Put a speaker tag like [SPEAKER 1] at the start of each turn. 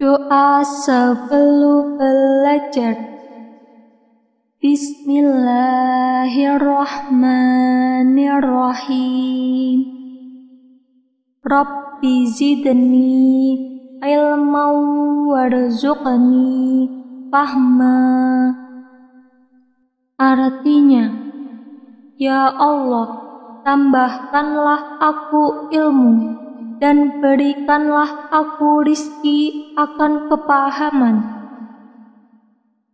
[SPEAKER 1] Doa sebelum belajar. Bismillahirrahmanirrahim. Rabbi zidni ilman warzuqni fahma. Artinya Ya Allah tambahkanlah aku ilmu dan berikanlah aku rizki akan kepahaman.